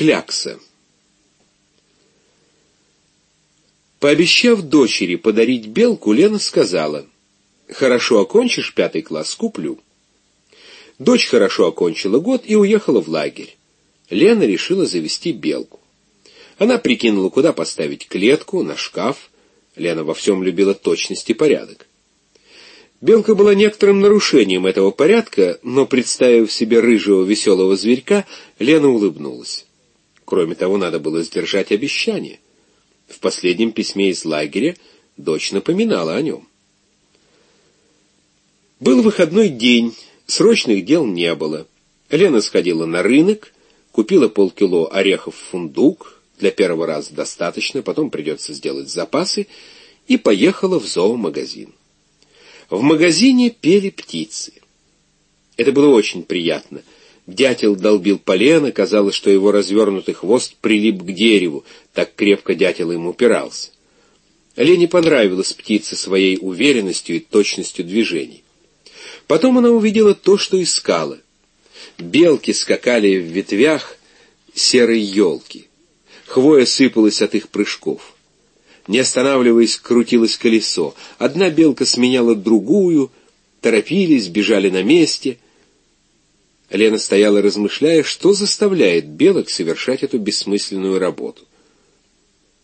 Клякса. Пообещав дочери подарить белку, Лена сказала, «Хорошо окончишь пятый класс, куплю». Дочь хорошо окончила год и уехала в лагерь. Лена решила завести белку. Она прикинула, куда поставить клетку, на шкаф. Лена во всем любила точность и порядок. Белка была некоторым нарушением этого порядка, но, представив себе рыжего веселого зверька, Лена улыбнулась. Кроме того, надо было сдержать обещание. В последнем письме из лагеря дочь напоминала о нем. Был выходной день, срочных дел не было. Лена сходила на рынок, купила полкило орехов фундук, для первого раза достаточно, потом придется сделать запасы, и поехала в зоомагазин. В магазине пели птицы. Это было очень приятно — Дятел долбил полено, казалось, что его развернутый хвост прилип к дереву, так крепко дятел им упирался. Лене понравилась птица своей уверенностью и точностью движений. Потом она увидела то, что искала. Белки скакали в ветвях серой елки. Хвоя сыпалась от их прыжков. Не останавливаясь, крутилось колесо. Одна белка сменяла другую, торопились, бежали на месте — Лена стояла, размышляя, что заставляет белок совершать эту бессмысленную работу.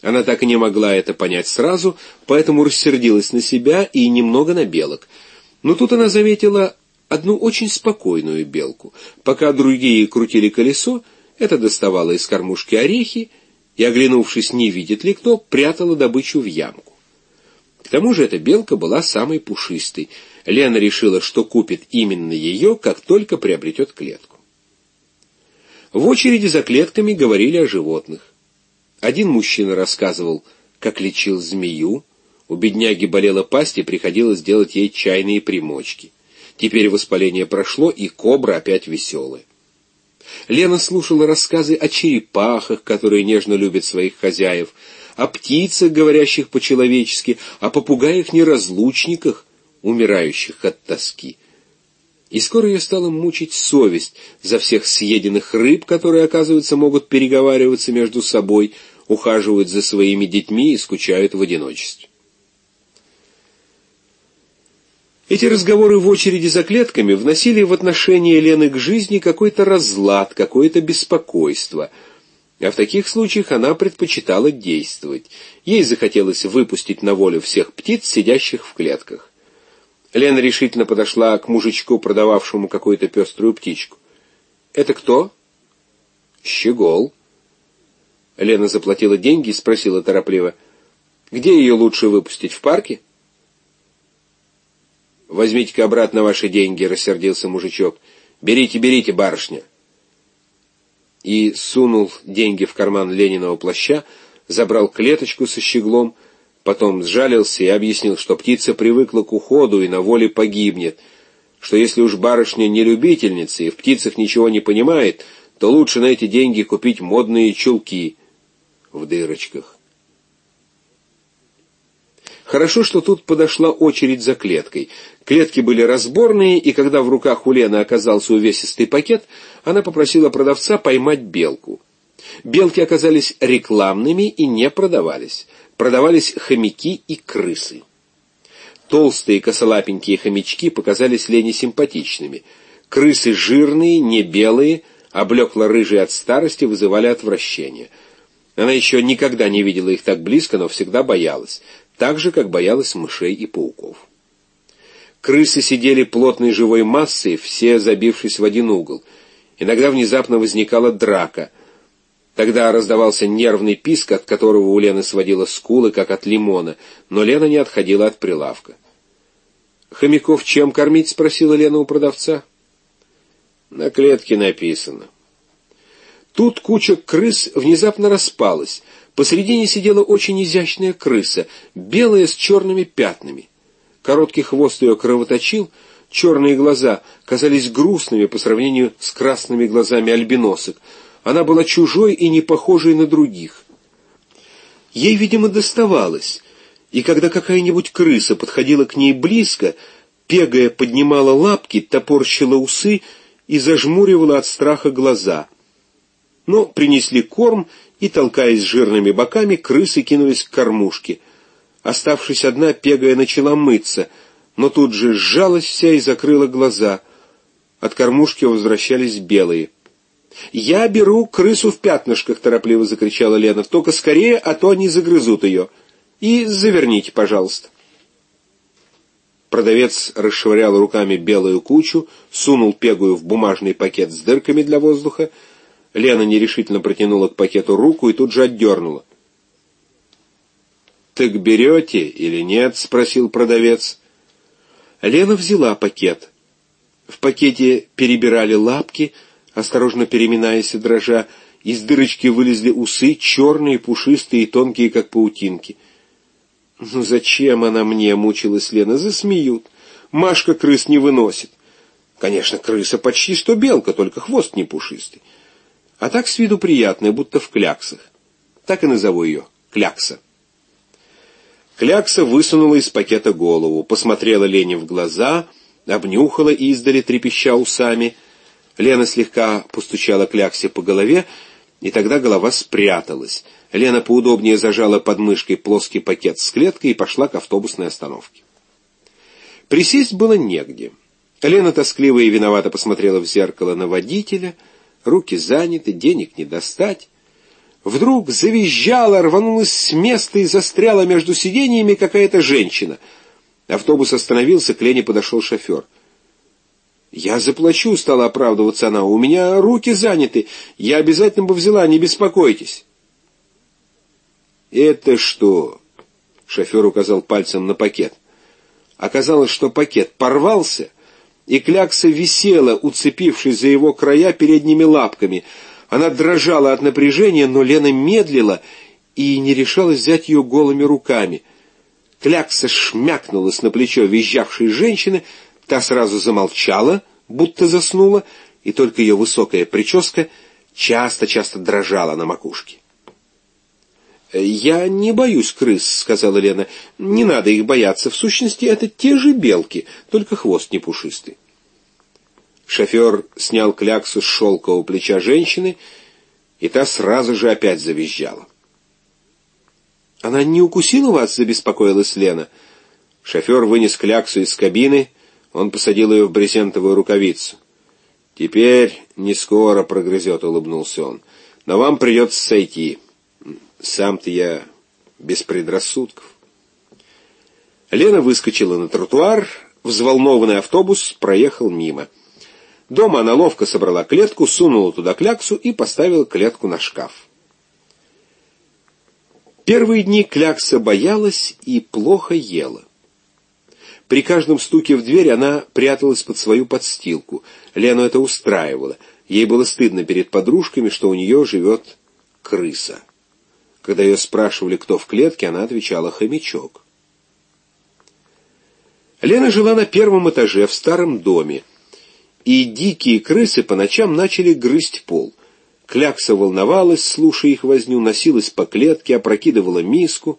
Она так и не могла это понять сразу, поэтому рассердилась на себя и немного на белок. Но тут она заметила одну очень спокойную белку. Пока другие крутили колесо, это доставала из кормушки орехи и, оглянувшись, не видит ли кто, прятала добычу в ямку. К тому же эта белка была самой пушистой — Лена решила, что купит именно ее, как только приобретет клетку. В очереди за клетками говорили о животных. Один мужчина рассказывал, как лечил змею, у бедняги болела пасть и приходилось делать ей чайные примочки. Теперь воспаление прошло, и кобра опять веселая. Лена слушала рассказы о черепахах, которые нежно любят своих хозяев, о птицах, говорящих по-человечески, о попугаях-неразлучниках, умирающих от тоски. И скоро ее стала мучить совесть за всех съеденных рыб, которые, оказывается, могут переговариваться между собой, ухаживают за своими детьми и скучают в одиночестве. Эти разговоры в очереди за клетками вносили в отношение Лены к жизни какой-то разлад, какое-то беспокойство. А в таких случаях она предпочитала действовать. Ей захотелось выпустить на волю всех птиц, сидящих в клетках. Лена решительно подошла к мужичку, продававшему какую-то пеструю птичку. «Это кто?» «Щегол». Лена заплатила деньги и спросила торопливо. «Где ее лучше выпустить, в парке?» «Возьмите-ка обратно ваши деньги», — рассердился мужичок. «Берите, берите, барышня». И сунул деньги в карман Лениного плаща, забрал клеточку со щеглом — Потом сжалился и объяснил, что птица привыкла к уходу и на воле погибнет, что если уж барышня не любительница и в птицах ничего не понимает, то лучше на эти деньги купить модные чулки в дырочках. Хорошо, что тут подошла очередь за клеткой. Клетки были разборные, и когда в руках у Лены оказался увесистый пакет, она попросила продавца поймать белку. Белки оказались рекламными и не продавались продавались хомяки и крысы. Толстые косолапенькие хомячки показались Лене симпатичными. Крысы жирные, не белые, облекло-рыжие от старости, вызывали отвращение. Она еще никогда не видела их так близко, но всегда боялась, так же, как боялась мышей и пауков. Крысы сидели плотной живой массой, все забившись в один угол. Иногда внезапно возникала драка — Тогда раздавался нервный писк, от которого у Лены сводила скулы, как от лимона, но Лена не отходила от прилавка. «Хомяков чем кормить?» — спросила Лена у продавца. «На клетке написано». Тут куча крыс внезапно распалась. Посредине сидела очень изящная крыса, белая с черными пятнами. Короткий хвост ее кровоточил, черные глаза казались грустными по сравнению с красными глазами альбиносок — она была чужой и не похожей на других. Ей, видимо, доставалось, и когда какая-нибудь крыса подходила к ней близко, пегая поднимала лапки, топорщила усы и зажмуривала от страха глаза. Но принесли корм, и, толкаясь жирными боками, крысы кинулись к кормушке. Оставшись одна, Пегая начала мыться, но тут же сжалась вся и закрыла глаза. От кормушки возвращались белые. «Я беру крысу в пятнышках», — торопливо закричала Лена. «Только скорее, а то они загрызут ее. И заверните, пожалуйста». Продавец расшвырял руками белую кучу, сунул пегую в бумажный пакет с дырками для воздуха. Лена нерешительно протянула к пакету руку и тут же отдернула. «Так берете или нет?» — спросил продавец. Лена взяла пакет. В пакете перебирали лапки, осторожно переминаясь и дрожа. Из дырочки вылезли усы, черные, пушистые и тонкие, как паутинки — «Ну зачем она мне?» — мучилась Лена. «Засмеют. Машка крыс не выносит». Конечно, крыса почти что белка, только хвост не пушистый. А так с виду приятная, будто в кляксах. Так и назову ее — клякса. Клякса высунула из пакета голову, посмотрела Лене в глаза, обнюхала издали, трепеща усами. Лена слегка постучала Кляксе по голове, и тогда голова спряталась — Лена поудобнее зажала под мышкой плоский пакет с клеткой и пошла к автобусной остановке. Присесть было негде. Лена тоскливо и виновато посмотрела в зеркало на водителя. Руки заняты, денег не достать. Вдруг завизжала, рванулась с места и застряла между сиденьями какая-то женщина. Автобус остановился, к Лене подошел шофер. «Я заплачу», — стала оправдываться она. «У меня руки заняты. Я обязательно бы взяла, не беспокойтесь». «Это что?» — шофер указал пальцем на пакет. Оказалось, что пакет порвался, и клякса висела, уцепившись за его края передними лапками. Она дрожала от напряжения, но Лена медлила и не решалась взять ее голыми руками. Клякса шмякнулась на плечо визжавшей женщины, та сразу замолчала, будто заснула, и только ее высокая прическа часто-часто дрожала на макушке. «Я не боюсь крыс», — сказала Лена. «Не надо их бояться. В сущности, это те же белки, только хвост не пушистый». Шофер снял кляксу с шелкового плеча женщины, и та сразу же опять завизжала. «Она не укусила вас?» — забеспокоилась Лена. Шофер вынес кляксу из кабины, он посадил ее в брезентовую рукавицу. «Теперь не скоро прогрызет», — улыбнулся он. «Но вам придется сойти». Сам-то я без предрассудков. Лена выскочила на тротуар, взволнованный автобус проехал мимо. Дома она ловко собрала клетку, сунула туда кляксу и поставила клетку на шкаф. Первые дни клякса боялась и плохо ела. При каждом стуке в дверь она пряталась под свою подстилку. Лену это устраивало. Ей было стыдно перед подружками, что у нее живет крыса. Когда ее спрашивали, кто в клетке, она отвечала «хомячок». Лена жила на первом этаже в старом доме, и дикие крысы по ночам начали грызть пол. Клякса волновалась, слушая их возню, носилась по клетке, опрокидывала миску.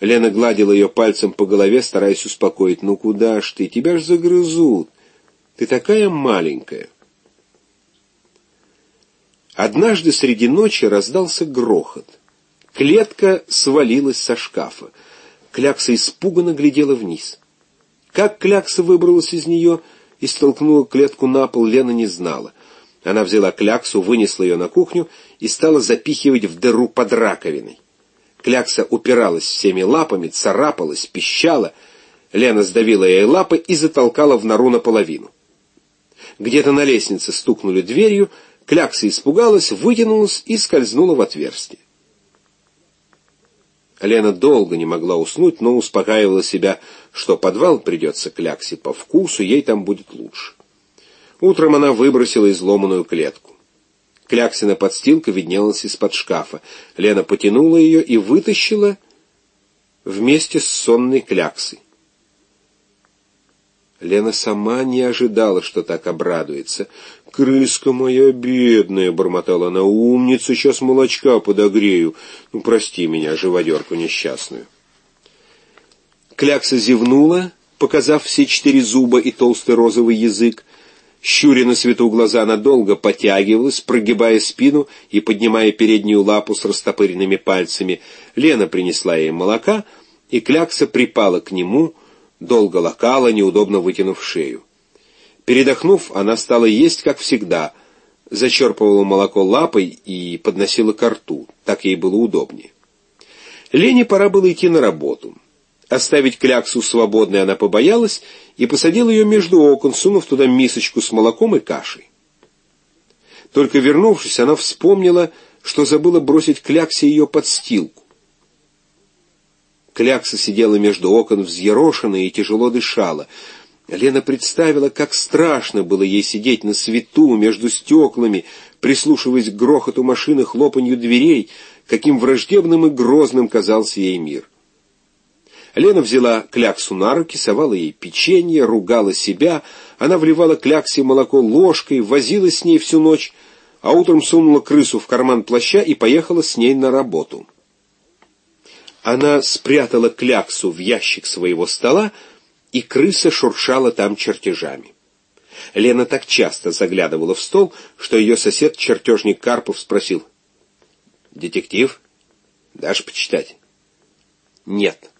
Лена гладила ее пальцем по голове, стараясь успокоить. «Ну куда ж ты? Тебя ж загрызут! Ты такая маленькая!» Однажды среди ночи раздался грохот. Клетка свалилась со шкафа. Клякса испуганно глядела вниз. Как Клякса выбралась из нее и столкнула клетку на пол, Лена не знала. Она взяла Кляксу, вынесла ее на кухню и стала запихивать в дыру под раковиной. Клякса упиралась всеми лапами, царапалась, пищала. Лена сдавила ей лапы и затолкала в нору наполовину. Где-то на лестнице стукнули дверью, Клякса испугалась, вытянулась и скользнула в отверстие. Лена долго не могла уснуть, но успокаивала себя, что подвал придется Кляксе по вкусу, ей там будет лучше. Утром она выбросила изломанную клетку. Кляксина подстилка виднелась из-под шкафа. Лена потянула ее и вытащила вместе с сонной кляксой. Лена сама не ожидала, что так обрадуется. «Крыска моя бедная!» — бормотала она. «Умница, сейчас молочка подогрею. Ну, прости меня, живодерку несчастную». Клякса зевнула, показав все четыре зуба и толстый розовый язык. Щуря на свету глаза, она долго потягивалась, прогибая спину и поднимая переднюю лапу с растопыренными пальцами. Лена принесла ей молока, и клякса припала к нему, долго лакала, неудобно вытянув шею. Передохнув, она стала есть, как всегда, зачерпывала молоко лапой и подносила ко рту, так ей было удобнее. Лене пора было идти на работу. Оставить кляксу свободной она побоялась и посадила ее между окон, сунув туда мисочку с молоком и кашей. Только вернувшись, она вспомнила, что забыла бросить кляксе ее подстилку. Клякса сидела между окон взъерошенная и тяжело дышала. Лена представила, как страшно было ей сидеть на свету между стеклами, прислушиваясь к грохоту машины, хлопанью дверей, каким враждебным и грозным казался ей мир. Лена взяла кляксу на руки, совала ей печенье, ругала себя. Она вливала кляксе молоко ложкой, возилась с ней всю ночь, а утром сунула крысу в карман плаща и поехала с ней на работу. Она спрятала кляксу в ящик своего стола, и крыса шуршала там чертежами. Лена так часто заглядывала в стол, что ее сосед-чертежник Карпов спросил. «Детектив? Дашь почитать?» «Нет».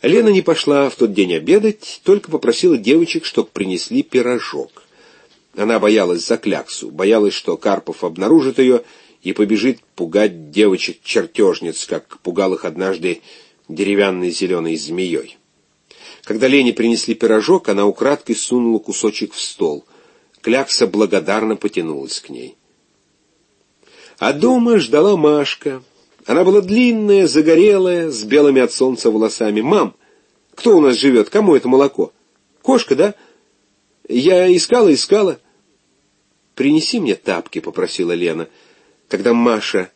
Лена не пошла в тот день обедать, только попросила девочек, чтоб принесли пирожок. Она боялась за кляксу, боялась, что Карпов обнаружит ее и побежит пугать девочек-чертежниц, как пугал их однажды деревянной зеленой змеей. Когда Лене принесли пирожок, она украдкой сунула кусочек в стол. Клякса благодарно потянулась к ней. А дома ждала Машка. Она была длинная, загорелая, с белыми от солнца волосами. «Мам, кто у нас живет? Кому это молоко? Кошка, да? Я искала, искала». «Принеси мне тапки», — попросила Лена. Когда Маша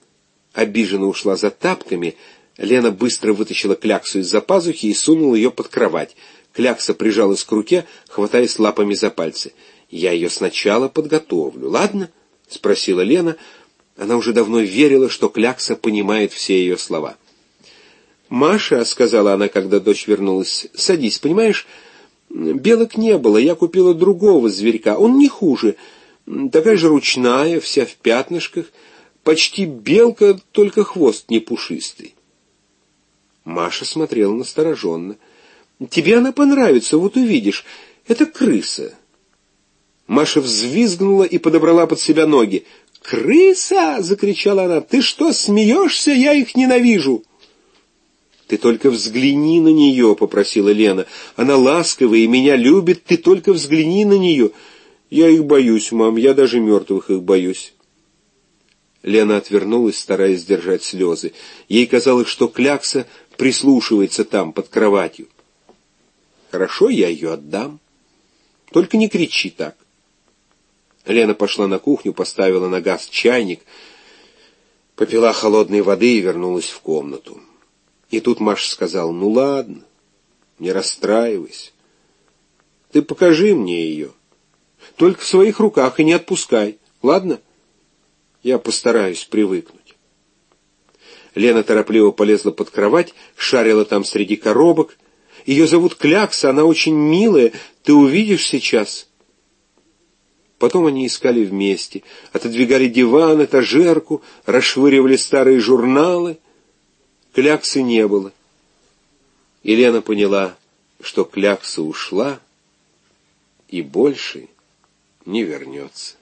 обиженно ушла за тапками, Лена быстро вытащила кляксу из-за пазухи и сунула ее под кровать. Клякса прижалась к руке, хватаясь лапами за пальцы. «Я ее сначала подготовлю, ладно?» — спросила Лена, — она уже давно верила, что Клякса понимает все ее слова. «Маша», — сказала она, когда дочь вернулась, — «садись, понимаешь, белок не было, я купила другого зверька, он не хуже, такая же ручная, вся в пятнышках, почти белка, только хвост не пушистый». Маша смотрела настороженно. «Тебе она понравится, вот увидишь, это крыса». Маша взвизгнула и подобрала под себя ноги. «Крыса!» — закричала она. «Ты что, смеешься? Я их ненавижу!» «Ты только взгляни на нее», — попросила Лена. «Она ласковая и меня любит. Ты только взгляни на нее». «Я их боюсь, мам. Я даже мертвых их боюсь». Лена отвернулась, стараясь сдержать слезы. Ей казалось, что Клякса прислушивается там, под кроватью. «Хорошо, я ее отдам. Только не кричи так». Лена пошла на кухню, поставила на газ чайник, попила холодной воды и вернулась в комнату. И тут Маша сказал, ну ладно, не расстраивайся. Ты покажи мне ее. Только в своих руках и не отпускай, ладно? Я постараюсь привыкнуть. Лена торопливо полезла под кровать, шарила там среди коробок. Ее зовут Клякса, она очень милая, ты увидишь сейчас. Потом они искали вместе, отодвигали диван, этажерку, расшвыривали старые журналы. Кляксы не было. И Лена поняла, что клякса ушла и больше не вернется.